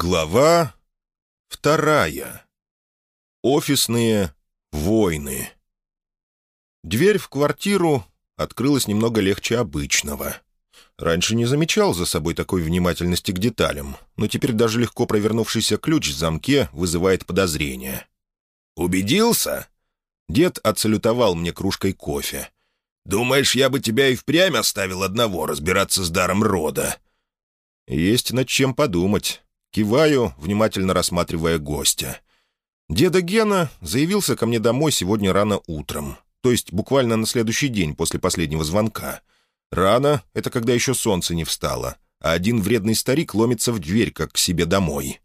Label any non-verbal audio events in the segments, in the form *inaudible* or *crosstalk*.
Глава вторая. Офисные войны. Дверь в квартиру открылась немного легче обычного. Раньше не замечал за собой такой внимательности к деталям, но теперь даже легко провернувшийся ключ в замке вызывает подозрения. «Убедился?» Дед отсалютовал мне кружкой кофе. «Думаешь, я бы тебя и впрямь оставил одного разбираться с даром рода?» «Есть над чем подумать». Киваю, внимательно рассматривая гостя. Деда Гена заявился ко мне домой сегодня рано утром, то есть буквально на следующий день после последнего звонка. Рано — это когда еще солнце не встало, а один вредный старик ломится в дверь, как к себе домой.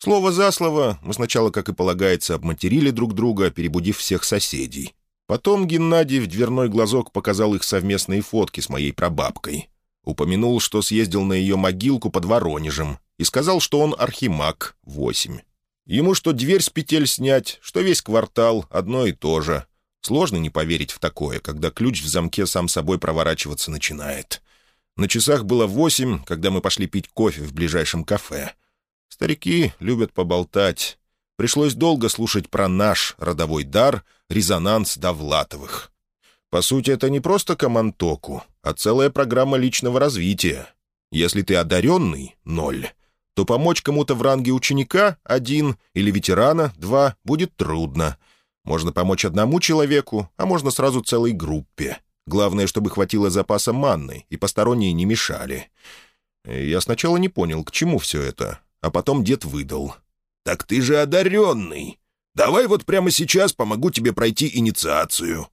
Слово за слово мы сначала, как и полагается, обматерили друг друга, перебудив всех соседей. Потом Геннадий в дверной глазок показал их совместные фотки с моей прабабкой. Упомянул, что съездил на ее могилку под Воронежем, и сказал, что он архимаг, восемь. Ему что дверь с петель снять, что весь квартал, одно и то же. Сложно не поверить в такое, когда ключ в замке сам собой проворачиваться начинает. На часах было восемь, когда мы пошли пить кофе в ближайшем кафе. Старики любят поболтать. Пришлось долго слушать про наш родовой дар, резонанс Довлатовых. По сути, это не просто командоку, а целая программа личного развития. Если ты одаренный — ноль то помочь кому-то в ранге ученика — один, или ветерана — два, будет трудно. Можно помочь одному человеку, а можно сразу целой группе. Главное, чтобы хватило запаса манны, и посторонние не мешали. Я сначала не понял, к чему все это, а потом дед выдал. «Так ты же одаренный! Давай вот прямо сейчас помогу тебе пройти инициацию».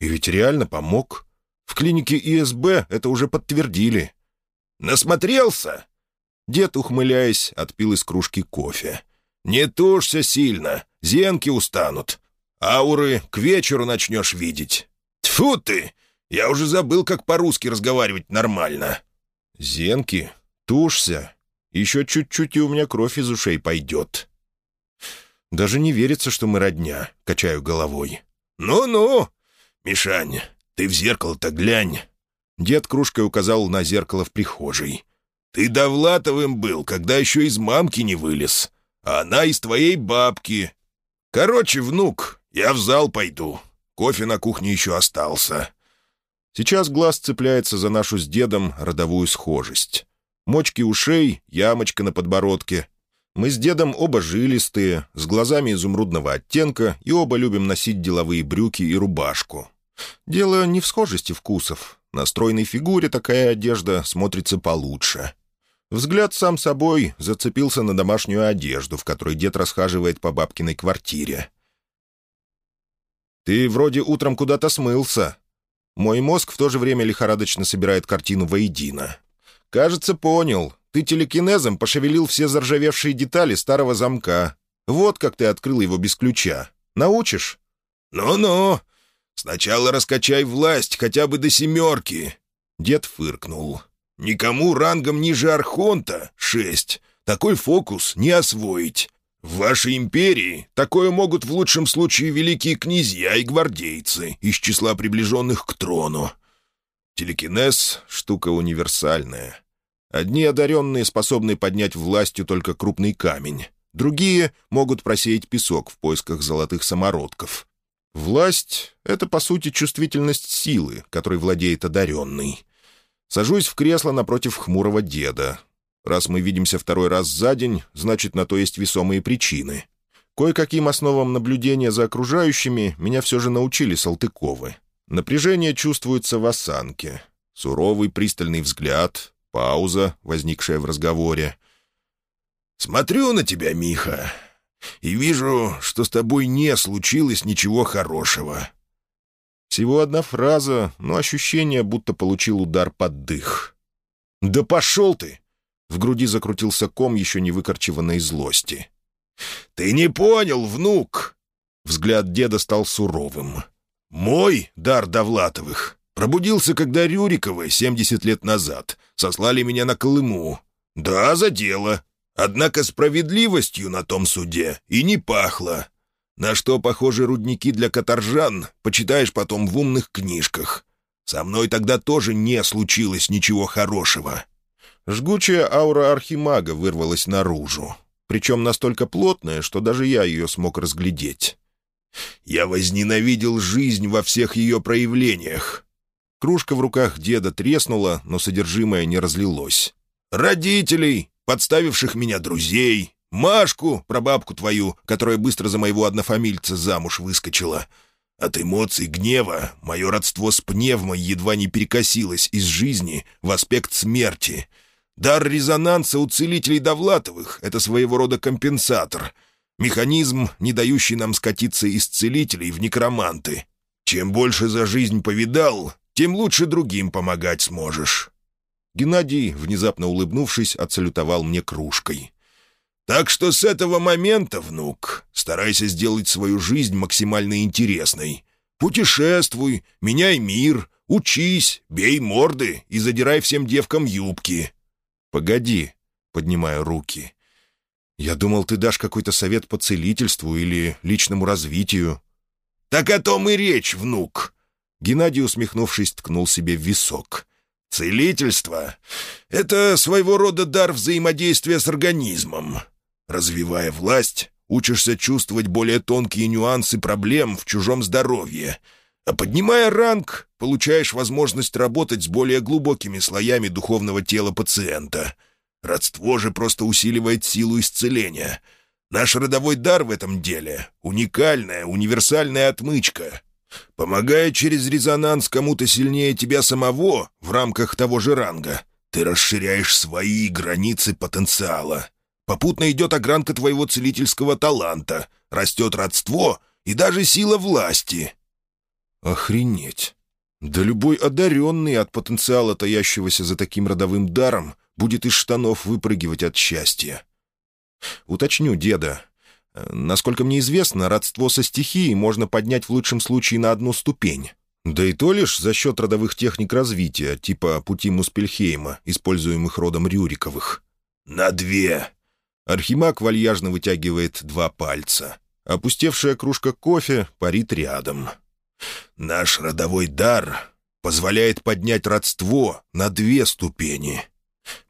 И ведь реально помог. В клинике ИСБ это уже подтвердили. «Насмотрелся?» Дед, ухмыляясь, отпил из кружки кофе. «Не тушься сильно, зенки устанут. Ауры к вечеру начнешь видеть. Тьфу ты! Я уже забыл, как по-русски разговаривать нормально». «Зенки? Тушься? Еще чуть-чуть, и у меня кровь из ушей пойдет». «Даже не верится, что мы родня», — качаю головой. «Ну-ну! Мишань, ты в зеркало-то глянь!» Дед кружкой указал на зеркало в прихожей. Ты Довлатовым был, когда еще из мамки не вылез. А она из твоей бабки. Короче, внук, я в зал пойду. Кофе на кухне еще остался». Сейчас глаз цепляется за нашу с дедом родовую схожесть. Мочки ушей, ямочка на подбородке. Мы с дедом оба жилистые, с глазами изумрудного оттенка, и оба любим носить деловые брюки и рубашку. Дело не в схожести вкусов. На стройной фигуре такая одежда смотрится получше. Взгляд сам собой зацепился на домашнюю одежду, в которой дед расхаживает по бабкиной квартире. «Ты вроде утром куда-то смылся». Мой мозг в то же время лихорадочно собирает картину воедино. «Кажется, понял. Ты телекинезом пошевелил все заржавевшие детали старого замка. Вот как ты открыл его без ключа. Научишь?» «Ну-ну. Сначала раскачай власть хотя бы до семерки». Дед фыркнул. Никому рангом ниже Архонта — шесть. Такой фокус не освоить. В вашей империи такое могут в лучшем случае великие князья и гвардейцы из числа приближенных к трону. Телекинез — штука универсальная. Одни одаренные способны поднять властью только крупный камень, другие могут просеять песок в поисках золотых самородков. Власть — это, по сути, чувствительность силы, которой владеет одаренный. Сажусь в кресло напротив хмурого деда. Раз мы видимся второй раз за день, значит, на то есть весомые причины. Кое-каким основам наблюдения за окружающими меня все же научили Салтыковы. Напряжение чувствуется в осанке. Суровый пристальный взгляд, пауза, возникшая в разговоре. «Смотрю на тебя, Миха, и вижу, что с тобой не случилось ничего хорошего. Всего одна фраза, но ощущение, будто получил удар под дых. «Да пошел ты!» В груди закрутился ком еще не выкорчеванной злости. «Ты не понял, внук!» Взгляд деда стал суровым. «Мой дар Довлатовых пробудился, когда Рюриковы, 70 лет назад, сослали меня на Колыму. Да, за дело. Однако справедливостью на том суде и не пахло. На что похожи рудники для каторжан, почитаешь потом в умных книжках. Со мной тогда тоже не случилось ничего хорошего». Жгучая аура архимага вырвалась наружу, причем настолько плотная, что даже я ее смог разглядеть. «Я возненавидел жизнь во всех ее проявлениях». Кружка в руках деда треснула, но содержимое не разлилось. «Родителей, подставивших меня друзей, Машку, прабабку твою, которая быстро за моего однофамильца замуж выскочила. От эмоций гнева мое родство с пневмой едва не перекосилось из жизни в аспект смерти. Дар резонанса у целителей Довлатовых — это своего рода компенсатор. Механизм, не дающий нам скатиться из целителей в некроманты. Чем больше за жизнь повидал, тем лучше другим помогать сможешь». Геннадий, внезапно улыбнувшись, отсалютовал мне кружкой. Так что с этого момента, внук, старайся сделать свою жизнь максимально интересной. Путешествуй, меняй мир, учись, бей морды и задирай всем девкам юбки». «Погоди», — поднимаю руки. «Я думал, ты дашь какой-то совет по целительству или личному развитию». «Так о том и речь, внук!» Геннадий, усмехнувшись, ткнул себе в висок. «Целительство — это своего рода дар взаимодействия с организмом. Развивая власть, учишься чувствовать более тонкие нюансы проблем в чужом здоровье. А поднимая ранг, получаешь возможность работать с более глубокими слоями духовного тела пациента. Родство же просто усиливает силу исцеления. Наш родовой дар в этом деле — уникальная, универсальная отмычка. Помогая через резонанс кому-то сильнее тебя самого в рамках того же ранга, ты расширяешь свои границы потенциала. Попутно идет огранка твоего целительского таланта, растет родство и даже сила власти». «Охренеть! Да любой одаренный от потенциала, таящегося за таким родовым даром, будет из штанов выпрыгивать от счастья. Уточню, деда. Насколько мне известно, родство со стихией можно поднять в лучшем случае на одну ступень. Да и то лишь за счет родовых техник развития, типа пути Муспельхейма, используемых родом Рюриковых. «На две!» Архимаг вальяжно вытягивает два пальца. Опустевшая кружка кофе парит рядом. «Наш родовой дар позволяет поднять родство на две ступени.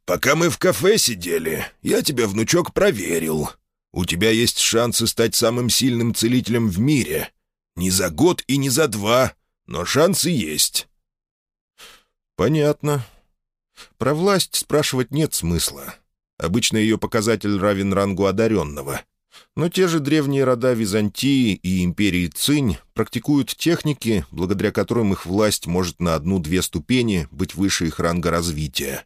Пока мы в кафе сидели, я тебя, внучок, проверил. У тебя есть шансы стать самым сильным целителем в мире. Не за год и не за два, но шансы есть». «Понятно. Про власть спрашивать нет смысла. Обычно ее показатель равен рангу одаренного. Но те же древние рода Византии и империи Цинь практикуют техники, благодаря которым их власть может на одну-две ступени быть выше их ранга развития.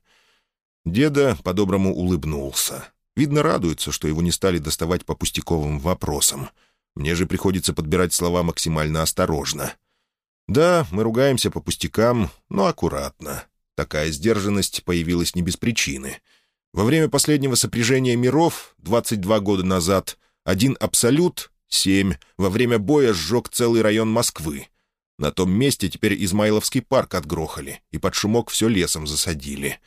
Деда по-доброму улыбнулся. Видно, радуется, что его не стали доставать по пустяковым вопросам. Мне же приходится подбирать слова максимально осторожно. Да, мы ругаемся по пустякам, но аккуратно. Такая сдержанность появилась не без причины — во время последнего сопряжения миров, 22 года назад, один «Абсолют» — 7, во время боя сжег целый район Москвы. На том месте теперь Измайловский парк отгрохали, и под шумок все лесом засадили.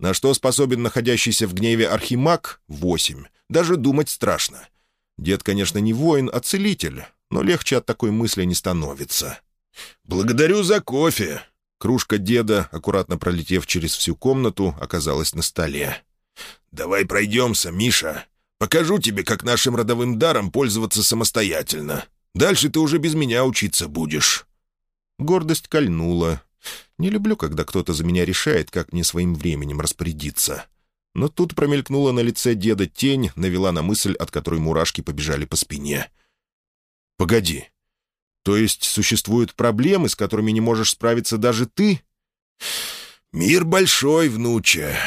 На что способен находящийся в гневе архимаг — 8. Даже думать страшно. Дед, конечно, не воин, а целитель, но легче от такой мысли не становится. «Благодарю за кофе!» Кружка деда, аккуратно пролетев через всю комнату, оказалась на столе. «Давай пройдемся, Миша. Покажу тебе, как нашим родовым даром пользоваться самостоятельно. Дальше ты уже без меня учиться будешь». Гордость кольнула. Не люблю, когда кто-то за меня решает, как мне своим временем распорядиться. Но тут промелькнула на лице деда тень, навела на мысль, от которой мурашки побежали по спине. «Погоди. То есть существуют проблемы, с которыми не можешь справиться даже ты?» «Мир большой, внуча.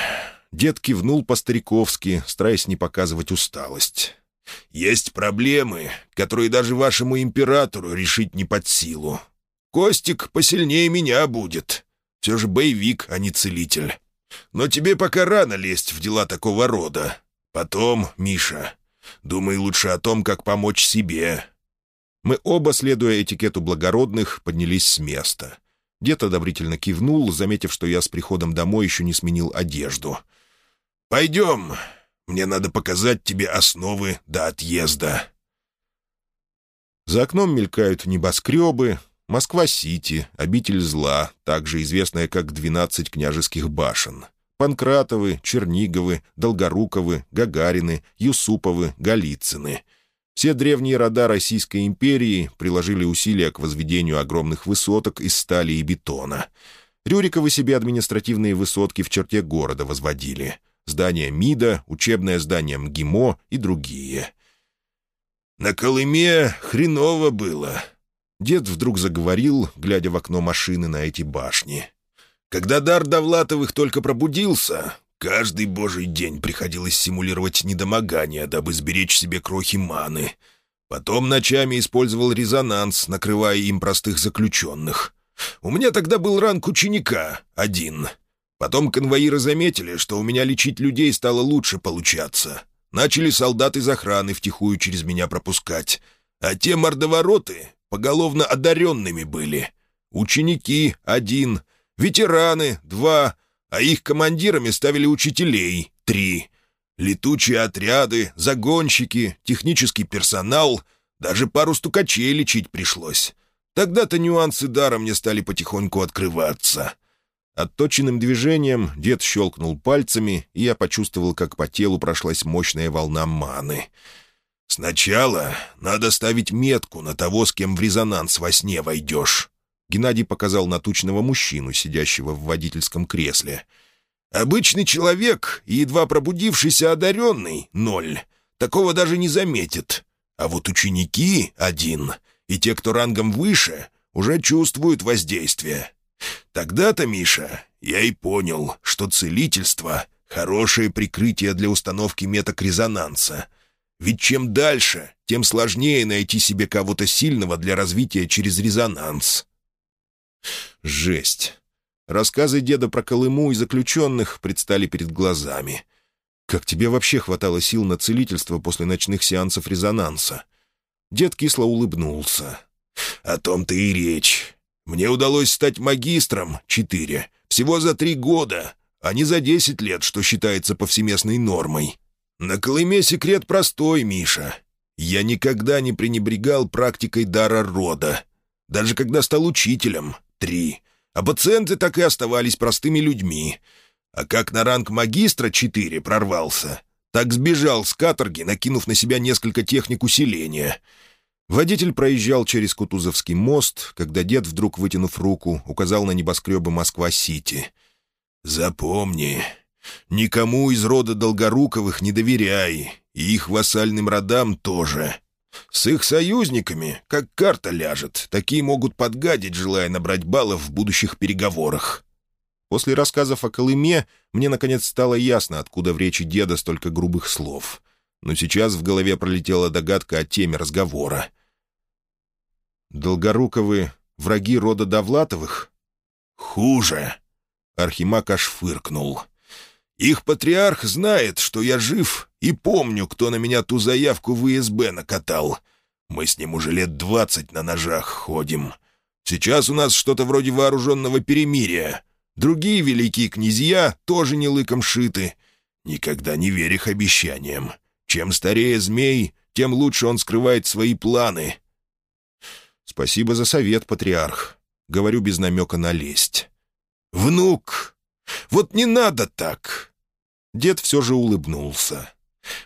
Дед кивнул по-стариковски, стараясь не показывать усталость. «Есть проблемы, которые даже вашему императору решить не под силу. Костик посильнее меня будет. Все же боевик, а не целитель. Но тебе пока рано лезть в дела такого рода. Потом, Миша, думай лучше о том, как помочь себе». Мы оба, следуя этикету благородных, поднялись с места. Дед одобрительно кивнул, заметив, что я с приходом домой еще не сменил одежду — «Пойдем. Мне надо показать тебе основы до отъезда». За окном мелькают небоскребы, Москва-Сити, обитель зла, также известная как «Двенадцать княжеских башен». Панкратовы, Черниговы, Долгоруковы, Гагарины, Юсуповы, Голицыны. Все древние рода Российской империи приложили усилия к возведению огромных высоток из стали и бетона. Рюриковы себе административные высотки в черте города возводили. Здание МИДа, учебное здание МГИМО и другие. «На Колыме хреново было», Дед вдруг заговорил, глядя в окно машины на эти башни. «Когда дар Довлатовых только пробудился, каждый божий день приходилось симулировать недомогание, дабы сберечь себе крохи маны. Потом ночами использовал резонанс, накрывая им простых заключенных. У меня тогда был ранг ученика, один. Потом конвоиры заметили, что у меня лечить людей стало лучше получаться. Начали солдаты из охраны втихую через меня пропускать. А те мордовороты поголовно одаренными были. Ученики — один, ветераны — два, а их командирами ставили учителей — три. Летучие отряды, загонщики, технический персонал, даже пару стукачей лечить пришлось. Тогда-то нюансы дара мне стали потихоньку открываться. Отточенным движением дед щелкнул пальцами, и я почувствовал, как по телу прошлась мощная волна маны — «Сначала надо ставить метку на того, с кем в резонанс во сне войдешь». Геннадий показал на тучного мужчину, сидящего в водительском кресле. «Обычный человек и едва пробудившийся одаренный — ноль. Такого даже не заметит. А вот ученики — один, и те, кто рангом выше, уже чувствуют воздействие. Тогда-то, Миша, я и понял, что целительство — хорошее прикрытие для установки меток резонанса — ведь чем дальше, тем сложнее найти себе кого-то сильного для развития через резонанс. Жесть. Рассказы деда про Колыму и заключенных предстали перед глазами. Как тебе вообще хватало сил на целительство после ночных сеансов резонанса? Дед кисло улыбнулся. «О том-то и речь. Мне удалось стать магистром, четыре, всего за три года, а не за десять лет, что считается повсеместной нормой. На Колыме секрет простой, Миша. Я никогда не пренебрегал практикой дара рода. Даже когда стал учителем — три. А пациенты так и оставались простыми людьми. А как на ранг магистра четыре прорвался, так сбежал с каторги, накинув на себя несколько техник усиления. Водитель проезжал через Кутузовский мост, когда дед, вдруг вытянув руку, указал на небоскребы Москва-Сити. «Запомни, Никому из рода Долгоруковых не доверяй, и их вассальным родам тоже. С их союзниками, как карта ляжет, такие могут подгадить, желая набрать баллов в будущих переговорах». После рассказов о Колыме мне, наконец, стало ясно, откуда в речи деда столько грубых слов. Но сейчас в голове пролетела догадка о теме разговора. «Долгоруковы — враги рода Довлатовых?» «Хуже!» — Архимаг аж фыркнул. Их патриарх знает, что я жив, и помню, кто на меня ту заявку в ИСБ накатал. Мы с ним уже лет двадцать на ножах ходим. Сейчас у нас что-то вроде вооруженного перемирия. Другие великие князья тоже не лыком шиты. Никогда не верь их обещаниям. Чем старее змей, тем лучше он скрывает свои планы. Спасибо за совет, патриарх. Говорю без намека на лесть. «Внук, вот не надо так!» Дед все же улыбнулся.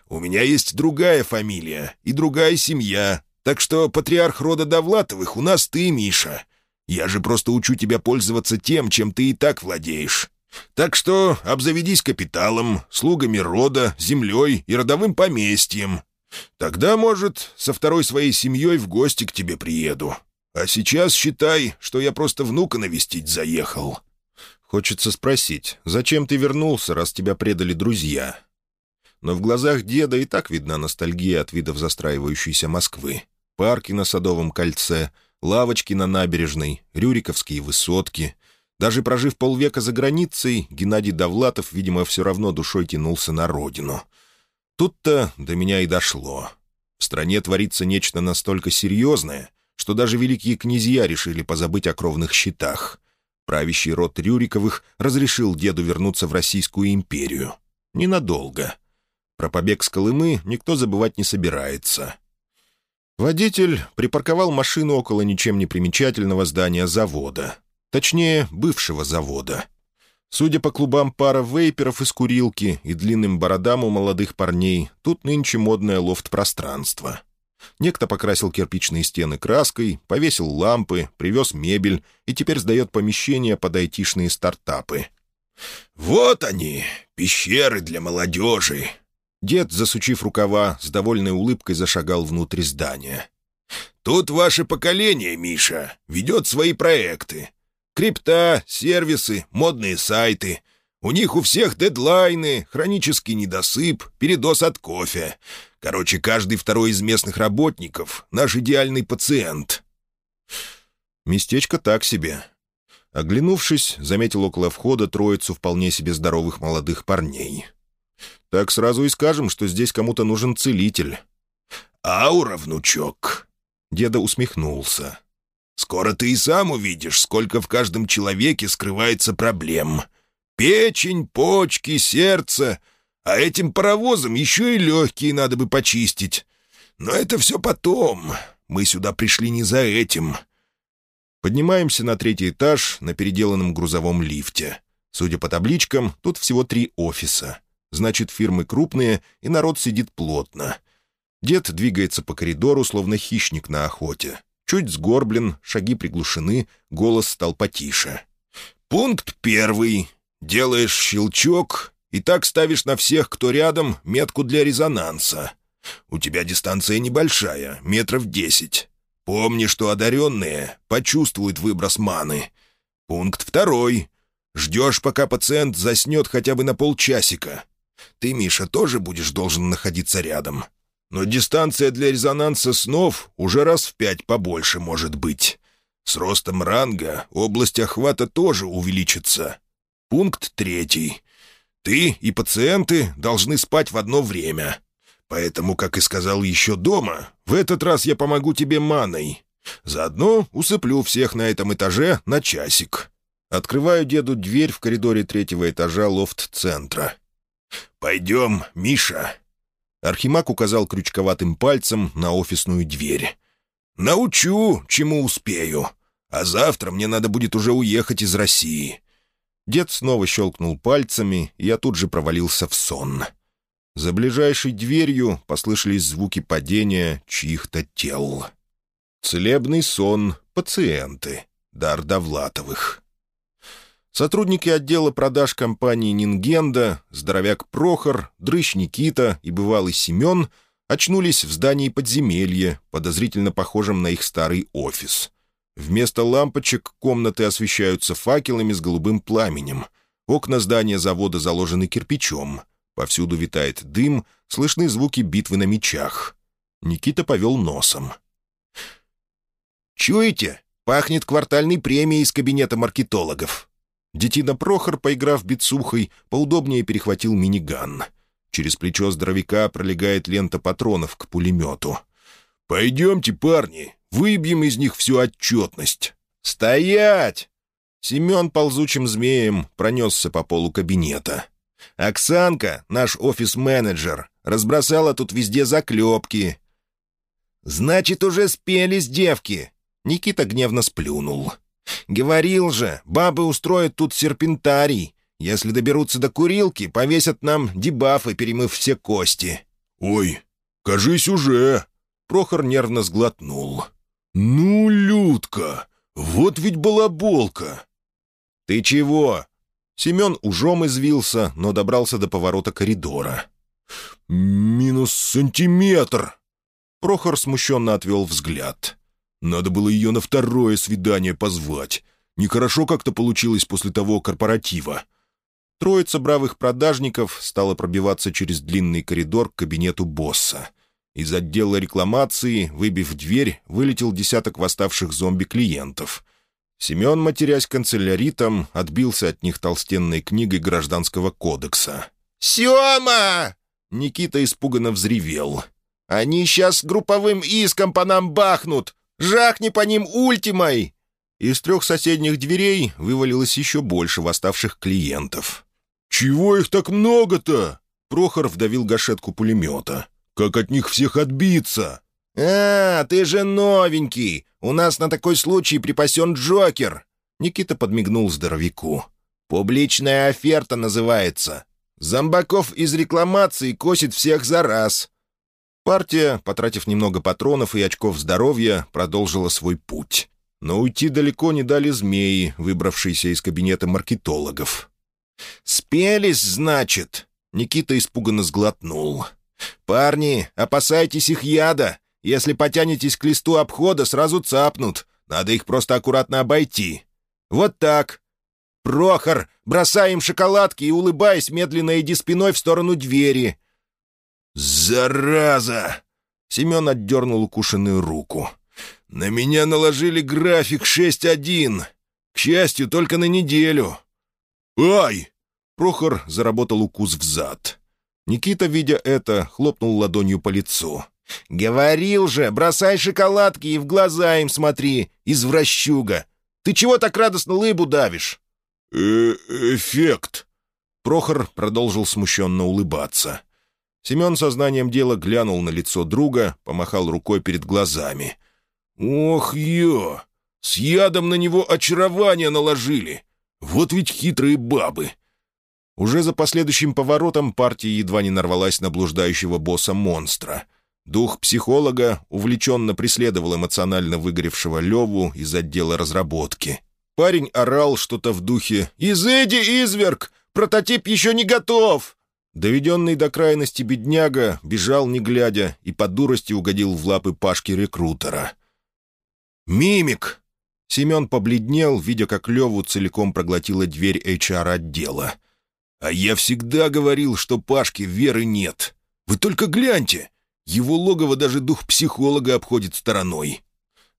«У меня есть другая фамилия и другая семья, так что патриарх рода Довлатовых у нас ты, Миша. Я же просто учу тебя пользоваться тем, чем ты и так владеешь. Так что обзаведись капиталом, слугами рода, землей и родовым поместьем. Тогда, может, со второй своей семьей в гости к тебе приеду. А сейчас считай, что я просто внука навестить заехал». Хочется спросить, зачем ты вернулся, раз тебя предали друзья? Но в глазах деда и так видна ностальгия от видов застраивающейся Москвы. Парки на Садовом кольце, лавочки на набережной, рюриковские высотки. Даже прожив полвека за границей, Геннадий Довлатов, видимо, все равно душой тянулся на родину. Тут-то до меня и дошло. В стране творится нечто настолько серьезное, что даже великие князья решили позабыть о кровных счетах. Правящий род Рюриковых разрешил деду вернуться в Российскую империю. Ненадолго. Про побег с Колымы никто забывать не собирается. Водитель припарковал машину около ничем не примечательного здания завода. Точнее, бывшего завода. Судя по клубам пара вейперов из курилки и длинным бородам у молодых парней, тут нынче модное лофт-пространство. Некто покрасил кирпичные стены краской, повесил лампы, привез мебель и теперь сдает помещения под айтишные стартапы. «Вот они, пещеры для молодежи!» Дед, засучив рукава, с довольной улыбкой зашагал внутрь здания. «Тут ваше поколение, Миша, ведет свои проекты. Крипта, сервисы, модные сайты. У них у всех дедлайны, хронический недосып, передоз от кофе. Короче, каждый второй из местных работников — наш идеальный пациент». Местечко так себе. Оглянувшись, заметил около входа троицу вполне себе здоровых молодых парней. «Так сразу и скажем, что здесь кому-то нужен целитель». «Аура, внучок!» Деда усмехнулся. «Скоро ты и сам увидишь, сколько в каждом человеке скрывается проблем. Печень, почки, сердце. А этим паровозом еще и легкие надо бы почистить. Но это все потом. Мы сюда пришли не за этим. Поднимаемся на третий этаж на переделанном грузовом лифте. Судя по табличкам, тут всего три офиса. Значит, фирмы крупные, и народ сидит плотно. Дед двигается по коридору, словно хищник на охоте. Чуть сгорблен, шаги приглушены, голос стал потише. «Пункт первый. Делаешь щелчок, и так ставишь на всех, кто рядом, метку для резонанса. У тебя дистанция небольшая, метров десять. Помни, что одаренные почувствуют выброс маны. Пункт второй. Ждешь, пока пациент заснет хотя бы на полчасика. Ты, Миша, тоже будешь должен находиться рядом. Но дистанция для резонанса снов уже раз в пять побольше может быть. С ростом ранга область охвата тоже увеличится. Пункт третий. Ты и пациенты должны спать в одно время. Поэтому, как и сказал еще дома, в этот раз я помогу тебе маной. Заодно усыплю всех на этом этаже на часик. Открываю деду дверь в коридоре третьего этажа лофт-центра. «Пойдем, Миша». Архимаг указал крючковатым пальцем на офисную дверь. «Научу, чему успею. А завтра мне надо будет уже уехать из России». Дед снова щелкнул пальцами, и я тут же провалился в сон. За ближайшей дверью послышались звуки падения чьих-то тел. Целебный сон, пациенты, дар Довлатовых. Сотрудники отдела продаж компании «Нингенда», здоровяк Прохор, дрыщ Никита и бывалый Семен очнулись в здании подземелья, подозрительно похожем на их старый офис. Вместо лампочек комнаты освещаются факелами с голубым пламенем. Окна здания завода заложены кирпичом. Повсюду витает дым, слышны звуки битвы на мечах. Никита повел носом. «Чуете? Пахнет квартальной премией из кабинета маркетологов». Детина Прохор, поиграв бицухой, поудобнее перехватил миниган. Через плечо здоровяка пролегает лента патронов к пулемету. «Пойдемте, парни, выбьем из них всю отчетность». «Стоять!» Семен ползучим змеем пронесся по полу кабинета. Оксанка, наш офис-менеджер, разбросала тут везде заклепки». «Значит, уже спелись девки!» Никита гневно сплюнул. «Говорил же, бабы устроят тут серпентарий. Если доберутся до курилки, повесят нам дебафы, перемыв все кости». «Ой, кажись, уже!» Прохор нервно сглотнул. «Ну, Людка, вот ведь балаболка!» «Ты чего?» Семен ужом извился, но добрался до поворота коридора. «Минус сантиметр!» Прохор смущенно отвел взгляд. «Надо было ее на второе свидание позвать. Нехорошо как-то получилось после того корпоратива». Троица бравых продажников стала пробиваться через длинный коридор к кабинету босса. Из отдела рекламации, выбив дверь, вылетел десяток восставших зомби-клиентов. Семен, матерясь канцеляритом, отбился от них толстенной книгой Гражданского кодекса. «Сема!» Никита испуганно взревел. «Они сейчас групповым иском по нам бахнут! Жахни по ним ультимой!» Из трех соседних дверей вывалилось еще больше восставших клиентов. «Чего их так много-то?» Прохор вдавил гашетку пулемета. «Как от них всех отбиться?» «А, ты же новенький! У нас на такой случай припасен Джокер!» Никита подмигнул здоровяку. «Публичная оферта называется. Зомбаков из рекламации косит всех за раз». Партия, потратив немного патронов и очков здоровья, продолжила свой путь. Но уйти далеко не дали змеи, выбравшиеся из кабинета маркетологов. «Спелись, значит?» — Никита испуганно сглотнул. «Парни, опасайтесь их яда. Если потянетесь к листу обхода, сразу цапнут. Надо их просто аккуратно обойти. Вот так. Прохор, бросай им шоколадки и, улыбаясь, медленно иди спиной в сторону двери». «Зараза!» Семен отдернул укушенную руку. «На меня наложили график 6.1. К счастью, только на неделю». «Ай!» Прохор заработал укус в зад. Никита, видя это, хлопнул ладонью по лицу. «Говорил же, бросай шоколадки и в глаза им смотри, извращуга! Ты чего так радостно лыбу давишь?» э «Эффект!» Прохор продолжил смущенно улыбаться. Семен сознанием дела глянул на лицо друга, помахал рукой перед глазами. «Ох, ё! С ядом на него очарование наложили! Вот ведь хитрые бабы!» Уже за последующим поворотом партия едва не нарвалась на блуждающего босса-монстра. Дух психолога увлеченно преследовал эмоционально выгоревшего Леву из отдела разработки. Парень орал что-то в духе «Изыди, изверг! Прототип еще не готов!» Доведенный до крайности бедняга бежал не глядя и по дурости угодил в лапы Пашки-рекрутера. «Мимик!» Семен побледнел, видя, как Леву целиком проглотила дверь HR-отдела. «А я всегда говорил, что Пашке веры нет. Вы только гляньте! Его логово даже дух психолога обходит стороной».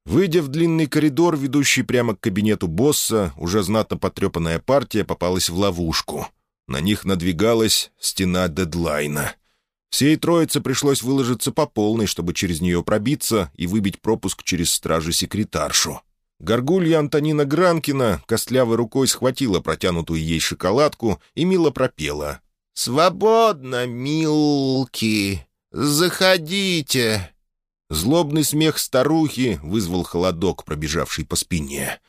Выйдя в длинный коридор, ведущий прямо к кабинету босса, уже знатно потрепанная партия попалась в ловушку — на них надвигалась стена дедлайна. Всей троице пришлось выложиться по полной, чтобы через нее пробиться и выбить пропуск через стражи-секретаршу. Горгулья Антонина Гранкина костлявой рукой схватила протянутую ей шоколадку и мило пропела. «Свободно, милки! Заходите!» Злобный смех старухи вызвал холодок, пробежавший по спине.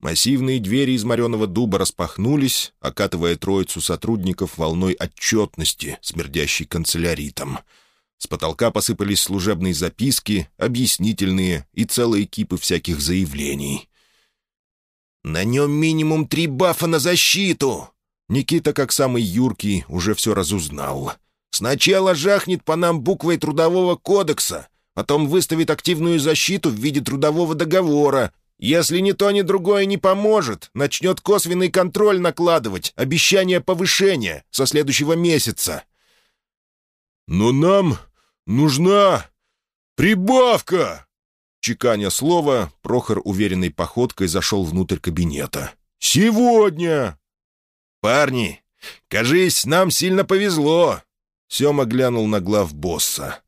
Массивные двери из мореного дуба распахнулись, окатывая троицу сотрудников волной отчетности, смердящей канцеляритом. С потолка посыпались служебные записки, объяснительные и целые кипы всяких заявлений. «На нем минимум три бафа на защиту!» Никита, как самый юркий, уже все разузнал. «Сначала жахнет по нам буквой Трудового кодекса, потом выставит активную защиту в виде трудового договора, если ни то, ни другое не поможет, начнет косвенный контроль накладывать, обещание повышения со следующего месяца. «Но нам нужна прибавка!» Чеканя слово, Прохор уверенной походкой зашел внутрь кабинета. «Сегодня!» «Парни, кажись, нам сильно повезло!» Сема глянул на глав босса.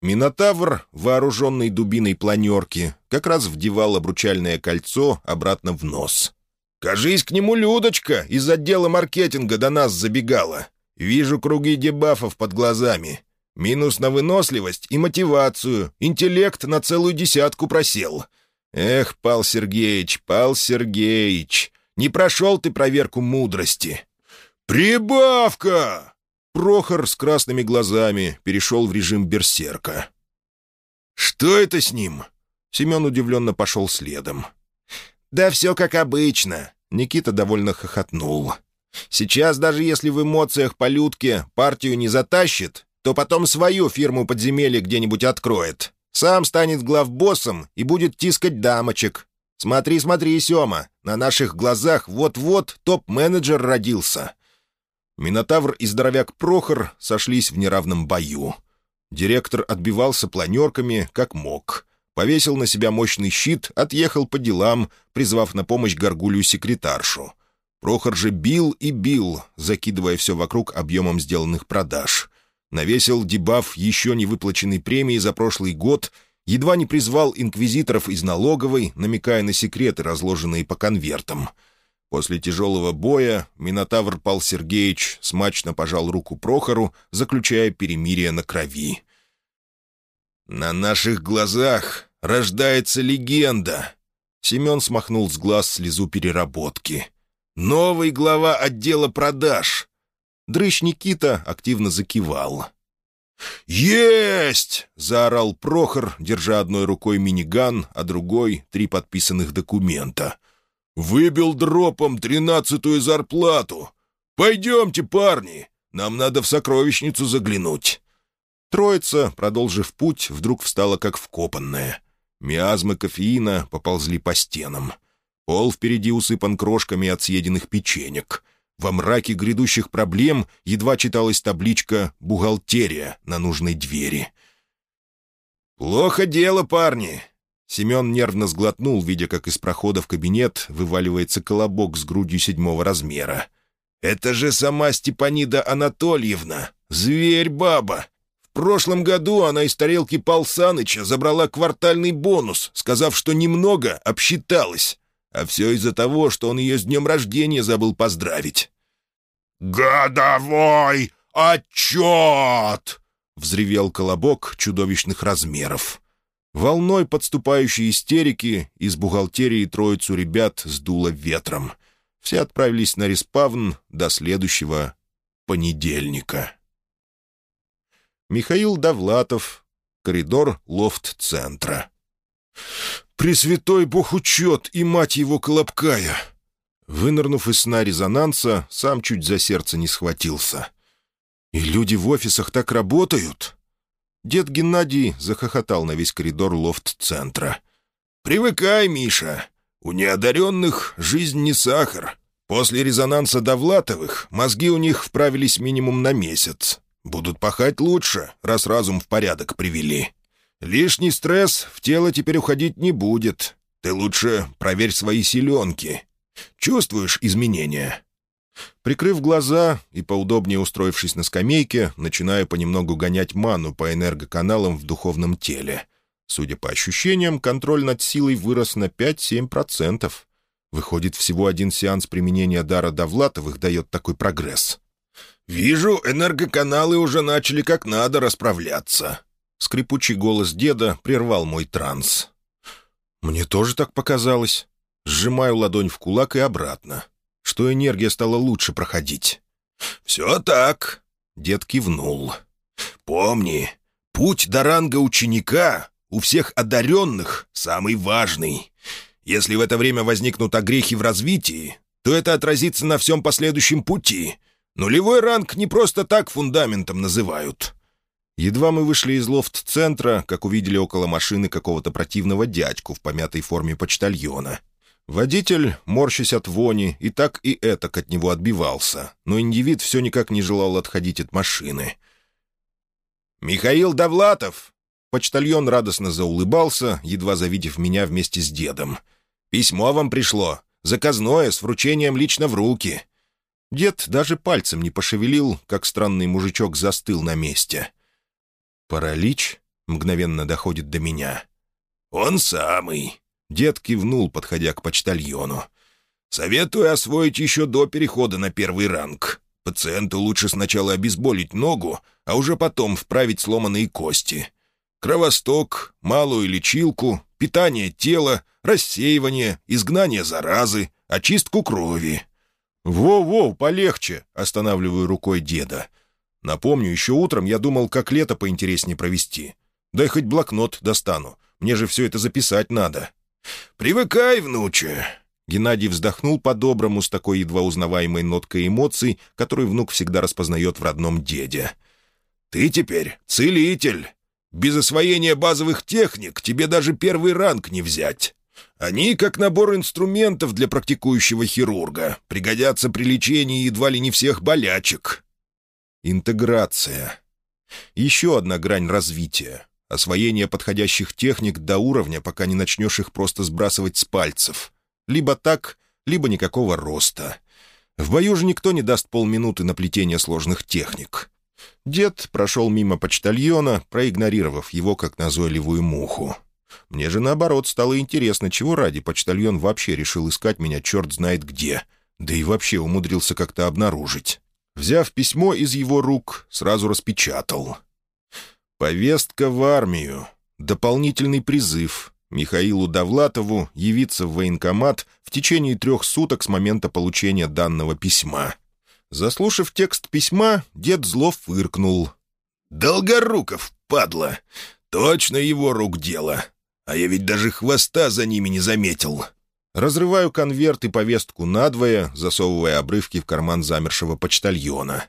Минотавр, вооруженный дубиной планерки, как раз вдевал обручальное кольцо обратно в нос. «Кажись, к нему Людочка из отдела маркетинга до нас забегала. Вижу круги дебафов под глазами. Минус на выносливость и мотивацию, интеллект на целую десятку просел. Эх, Пал Сергеич, Пал Сергеич, не прошел ты проверку мудрости». «Прибавка!» Прохор с красными глазами перешел в режим берсерка. «Что это с ним?» Семен удивленно пошел следом. «Да все как обычно», — Никита довольно хохотнул. «Сейчас, даже если в эмоциях по партию не затащит, то потом свою фирму подземелья где-нибудь откроет. Сам станет главбоссом и будет тискать дамочек. Смотри, смотри, Сема, на наших глазах вот-вот топ-менеджер родился». Минотавр и здоровяк Прохор сошлись в неравном бою. Директор отбивался планерками, как мог. Повесил на себя мощный щит, отъехал по делам, призвав на помощь горгулью-секретаршу. Прохор же бил и бил, закидывая все вокруг объемом сделанных продаж. Навесил дебаф еще не выплаченной премии за прошлый год, едва не призвал инквизиторов из налоговой, намекая на секреты, разложенные по конвертам — После тяжелого боя Минотавр Пал Сергеевич смачно пожал руку Прохору, заключая перемирие на крови. «На наших глазах рождается легенда!» Семен смахнул с глаз слезу переработки. Новый глава отдела продаж». Дрыщ Никита активно закивал. «Есть!» — заорал Прохор, держа одной рукой миниган, а другой — три подписанных документа. «Выбил дропом тринадцатую зарплату. Пойдемте, парни, нам надо в сокровищницу заглянуть». Троица, продолжив путь, вдруг встала как вкопанная. Миазмы кофеина поползли по стенам. Пол впереди усыпан крошками от съеденных печенек. Во мраке грядущих проблем едва читалась табличка «Бухгалтерия» на нужной двери. «Плохо дело, парни!» Семен нервно сглотнул, видя, как из прохода в кабинет вываливается колобок с грудью седьмого размера. «Это же сама Степанида Анатольевна! Зверь-баба! В прошлом году она из тарелки Пал Саныча забрала квартальный бонус, сказав, что немного обсчиталась. А все из-за того, что он ее с днем рождения забыл поздравить. «Годовой отчет!» — взревел колобок чудовищных размеров. Волной подступающей истерики из бухгалтерии троицу ребят сдуло ветром. Все отправились на респавн до следующего понедельника. Михаил Довлатов, коридор лофт-центра. «Пресвятой бог учет и мать его колобкая!» Вынырнув из сна резонанса, сам чуть за сердце не схватился. «И люди в офисах так работают?» Дед Геннадий захохотал на весь коридор лофт-центра. «Привыкай, Миша. У неодаренных жизнь не сахар. После резонанса Довлатовых мозги у них вправились минимум на месяц. Будут пахать лучше, раз разум в порядок привели. Лишний стресс в тело теперь уходить не будет. Ты лучше проверь свои силенки. Чувствуешь изменения?» Прикрыв глаза и поудобнее устроившись на скамейке, начинаю понемногу гонять ману по энергоканалам в духовном теле. Судя по ощущениям, контроль над силой вырос на 5-7%. Выходит, всего один сеанс применения дара Довлатовых дает такой прогресс. «Вижу, энергоканалы уже начали как надо расправляться», Скрипучий голос деда прервал мой транс. «Мне тоже так показалось. Сжимаю ладонь в кулак и обратно. Что энергия стала лучше проходить». «Все так», — дед кивнул. «Помни, путь до ранга ученика у всех одаренных самый важный. Если в это время возникнут огрехи в развитии, то это отразится на всем последующем пути. Нулевой ранг не просто так фундаментом называют». Едва мы вышли из лофт-центра, как увидели около машины какого-то противного дядьку в помятой форме почтальона. Водитель, морщась от вони, и так и этак от него отбивался, но индивид все никак не желал отходить от машины. «Михаил Довлатов!» Почтальон радостно заулыбался, едва завидев меня вместе с дедом. «Письмо вам пришло. Заказное, с вручением лично в руки». Дед даже пальцем не пошевелил, как странный мужичок застыл на месте. «Паралич?» — мгновенно доходит до меня. «Он самый!» — дед кивнул, подходя к почтальону. «Советую освоить еще до перехода на первый ранг. Пациенту лучше сначала обезболить ногу, а уже потом вправить сломанные кости. Кровосток, малую лечилку, питание тела, рассеивание, изгнание заразы, очистку крови». «Во-во, полегче!» — останавливаю рукой деда. Напомню, еще утром я думал, как лето поинтереснее провести. Дай хоть блокнот достану. Мне же все это записать надо». «Привыкай, внуче!» Геннадий вздохнул по-доброму с такой едва узнаваемой ноткой эмоций, которую внук всегда распознает в родном деде. «Ты теперь целитель. Без освоения базовых техник тебе даже первый ранг не взять. Они, как набор инструментов для практикующего хирурга, пригодятся при лечении едва ли не всех болячек. Интеграция. Еще одна грань развития. Освоение подходящих техник до уровня, пока не начнешь их просто сбрасывать с пальцев. Либо так, либо никакого роста. В бою же никто не даст полминуты на плетение сложных техник. Дед прошел мимо почтальона, проигнорировав его как назойливую муху. Мне же, наоборот, стало интересно, чего ради почтальон вообще решил искать меня черт знает где, да и вообще умудрился как-то обнаружить. Взяв письмо из его рук, сразу распечатал. «Повестка в армию. Дополнительный призыв. Михаилу Довлатову явиться в военкомат в течение трех суток с момента получения данного письма. Заслушав текст письма, дед зло фыркнул. «Долгоруков, падла! Точно его рук дело! А я ведь даже хвоста за ними не заметил!» Разрываю конверт и повестку надвое, засовывая обрывки в карман замершего почтальона.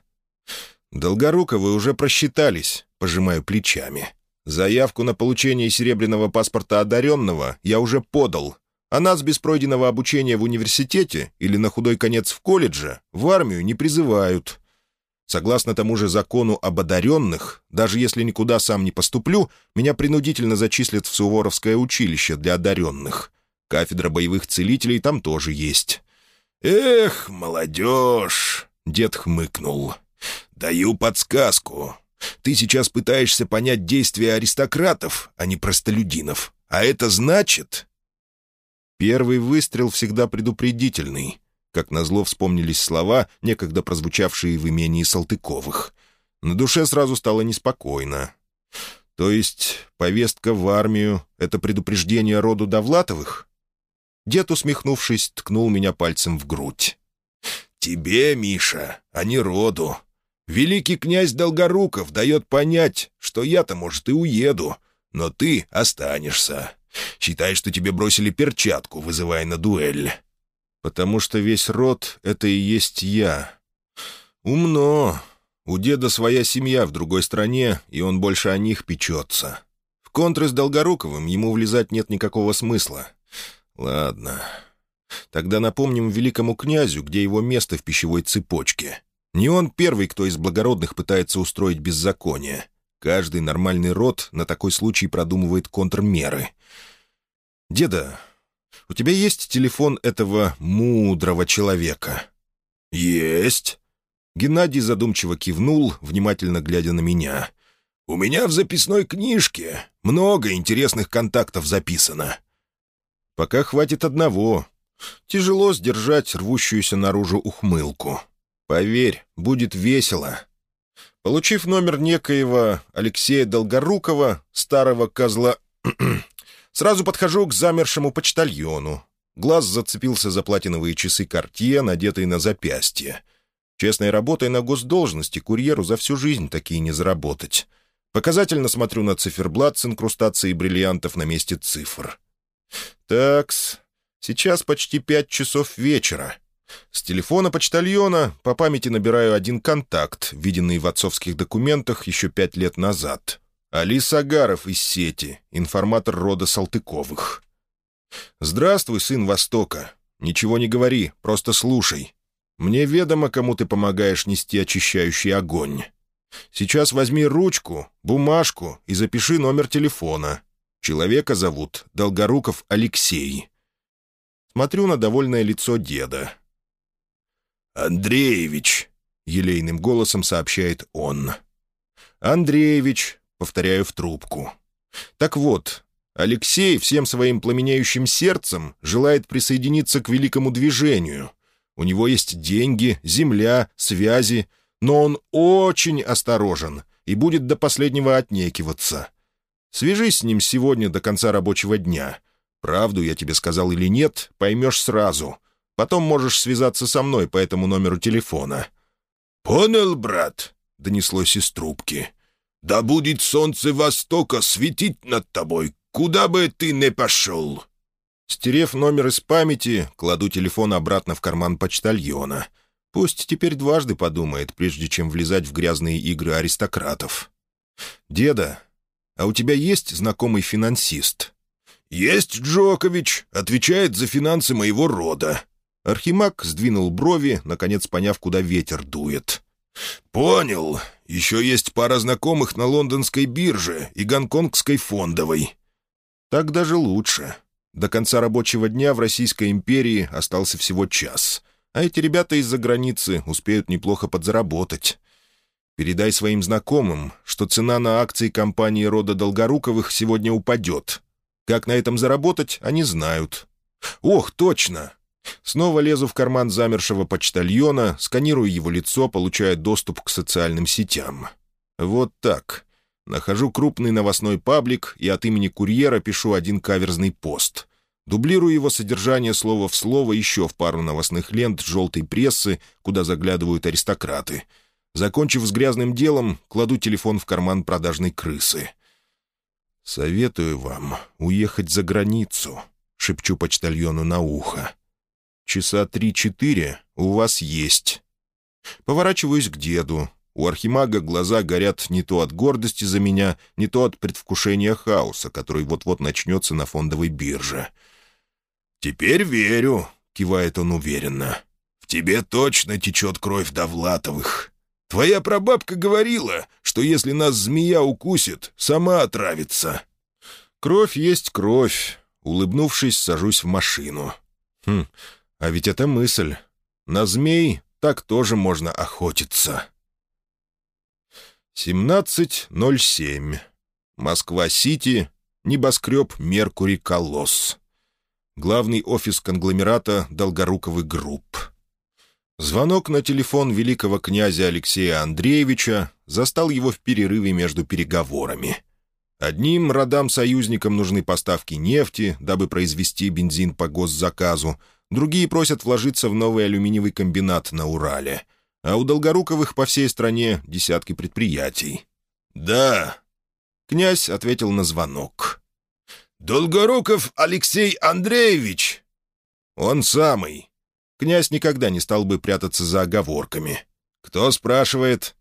«Долгоруковы уже просчитались», — пожимаю плечами. «Заявку на получение серебряного паспорта одаренного я уже подал, а нас без пройденного обучения в университете или на худой конец в колледже в армию не призывают. Согласно тому же закону об одаренных, даже если никуда сам не поступлю, меня принудительно зачислят в Суворовское училище для одаренных. Кафедра боевых целителей там тоже есть». «Эх, молодежь!» — дед хмыкнул. «Даю подсказку. Ты сейчас пытаешься понять действия аристократов, а не простолюдинов. А это значит...» Первый выстрел всегда предупредительный. Как назло вспомнились слова, некогда прозвучавшие в имении Салтыковых. На душе сразу стало неспокойно. То есть повестка в армию — это предупреждение роду Довлатовых? Дед, усмехнувшись, ткнул меня пальцем в грудь. «Тебе, Миша, а не роду. Великий князь Долгоруков дает понять, что я-то, может, и уеду, но ты останешься. Считай, что тебе бросили перчатку, вызывая на дуэль потому что весь род — это и есть я. Умно. У деда своя семья в другой стране, и он больше о них печется. В контры с Долгоруковым ему влезать нет никакого смысла. Ладно. Тогда напомним великому князю, где его место в пищевой цепочке. Не он первый, кто из благородных пытается устроить беззаконие. Каждый нормальный род на такой случай продумывает контрмеры. «Деда, у тебя есть телефон этого мудрого человека?» «Есть». Геннадий задумчиво кивнул, внимательно глядя на меня. «У меня в записной книжке много интересных контактов записано». «Пока хватит одного. Тяжело сдержать рвущуюся наружу ухмылку. Поверь, будет весело». Получив номер некоего Алексея Долгорукова, старого козла *clears throat* Сразу подхожу к замершему почтальону. Глаз зацепился за платиновые часы «Кортье», надетые на запястье. Честной работой на госдолжности курьеру за всю жизнь такие не заработать. Показательно смотрю на циферблат с инкрустацией бриллиантов на месте цифр. Такс, сейчас почти пять часов вечера. С телефона почтальона по памяти набираю один контакт, виденный в отцовских документах еще пять лет назад. Али Сагаров из сети, информатор рода Салтыковых. «Здравствуй, сын Востока. Ничего не говори, просто слушай. Мне ведомо, кому ты помогаешь нести очищающий огонь. Сейчас возьми ручку, бумажку и запиши номер телефона. Человека зовут Долгоруков Алексей». Смотрю на довольное лицо деда. «Андреевич», — елейным голосом сообщает он. «Андреевич, повторяю в трубку. Так вот, Алексей всем своим пламенеющим сердцем желает присоединиться к великому движению. У него есть деньги, земля, связи, но он очень осторожен и будет до последнего отнекиваться. Свяжись с ним сегодня до конца рабочего дня. Правду я тебе сказал или нет, поймешь сразу. Потом можешь связаться со мной по этому номеру телефона». «Понял, брат», — донеслось из трубки. Да будет солнце востока светить над тобой, куда бы ты ни пошел». Стерев номер из памяти, кладу телефон обратно в карман почтальона. Пусть теперь дважды подумает, прежде чем влезать в грязные игры аристократов. «Деда, а у тебя есть знакомый финансист?» «Есть Джокович, отвечает за финансы моего рода». Архимаг сдвинул брови, наконец поняв, куда ветер дует. «Понял. Еще есть пара знакомых на лондонской бирже и гонконгской фондовой». «Так даже лучше. До конца рабочего дня в Российской империи остался всего час, а эти ребята из-за границы успеют неплохо подзаработать. Передай своим знакомым, что цена на акции компании рода Долгоруковых сегодня упадет. Как на этом заработать, они знают. Ох, точно! Снова лезу в карман замершего почтальона, сканирую его лицо, получая доступ к социальным сетям. Вот так. Нахожу крупный новостной паблик и от имени курьера пишу один каверзный пост. Дублирую его содержание слово в слово еще в пару новостных лент желтой прессы, куда заглядывают аристократы. Закончив с грязным делом, кладу телефон в карман продажной крысы. «Советую вам уехать за границу», — шепчу почтальону на ухо. «Часа три-четыре у вас есть». Поворачиваюсь к деду. У архимага глаза горят не то от гордости за меня, не то от предвкушения хаоса, который вот-вот начнется на фондовой бирже. «Теперь верю», — кивает он уверенно. «В тебе точно течет кровь Довлатовых. Твоя прабабка говорила, что если нас змея укусит, сама отравится». «Кровь есть кровь». Улыбнувшись, сажусь в машину. «Хм, а ведь это мысль. На змей так тоже можно охотиться». 17.07. Москва-Сити. Небоскреб «Меркури Колосс». Главный офис конгломерата «Долгоруковый групп». Звонок на телефон великого князя Алексея Андреевича застал его в перерыве между переговорами. Одним родам-союзникам нужны поставки нефти, дабы произвести бензин по госзаказу, другие просят вложиться в новый алюминиевый комбинат на Урале, а у Долгоруковых по всей стране десятки предприятий. «Да», — князь ответил на звонок. «Долгоруков Алексей Андреевич!» «Он самый. Князь никогда не стал бы прятаться за оговорками. Кто спрашивает?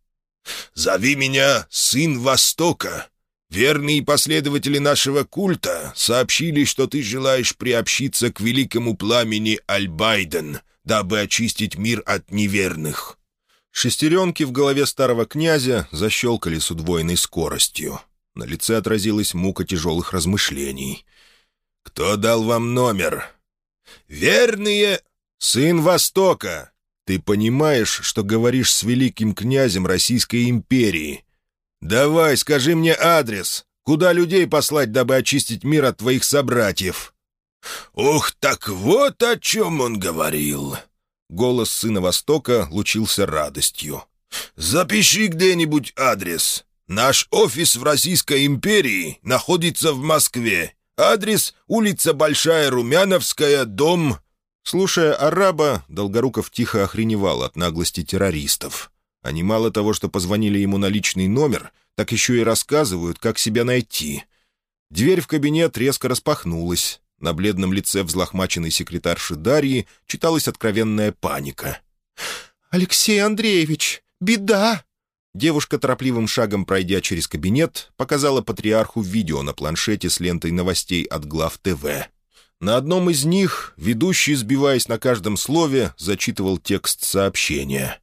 «Зови меня Сын Востока. Верные последователи нашего культа сообщили, что ты желаешь приобщиться к великому пламени Альбайден, дабы очистить мир от неверных». Шестеренки в голове старого князя защелкали с удвоенной скоростью. На лице отразилась мука тяжелых размышлений. «Кто дал вам номер?» «Верные «Сын Востока! Ты понимаешь, что говоришь с великим князем Российской империи? Давай, скажи мне адрес, куда людей послать, дабы очистить мир от твоих собратьев?» «Ух, так вот о чем он говорил!» Голос сына Востока лучился радостью. «Запиши где-нибудь адрес. Наш офис в Российской империи находится в Москве. Адрес — улица Большая Румяновская, дом Слушая араба, Долгоруков тихо охреневал от наглости террористов. Они мало того, что позвонили ему на личный номер, так еще и рассказывают, как себя найти. Дверь в кабинет резко распахнулась. На бледном лице взлохмаченной секретарши Дарьи читалась откровенная паника. «Алексей Андреевич, беда!» Девушка, торопливым шагом пройдя через кабинет, показала патриарху видео на планшете с лентой новостей от глав ТВ. На одном из них ведущий, сбиваясь на каждом слове, зачитывал текст сообщения.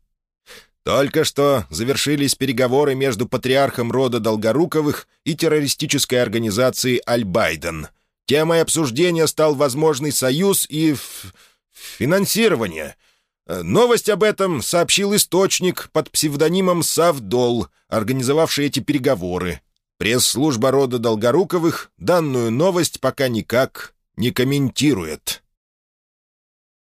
«Только что завершились переговоры между патриархом рода Долгоруковых и террористической организацией «Аль-Байден». Темой обсуждения стал возможный союз и финансирование. Новость об этом сообщил источник под псевдонимом Савдол, организовавший эти переговоры. Пресс-служба рода Долгоруковых данную новость пока никак не комментирует.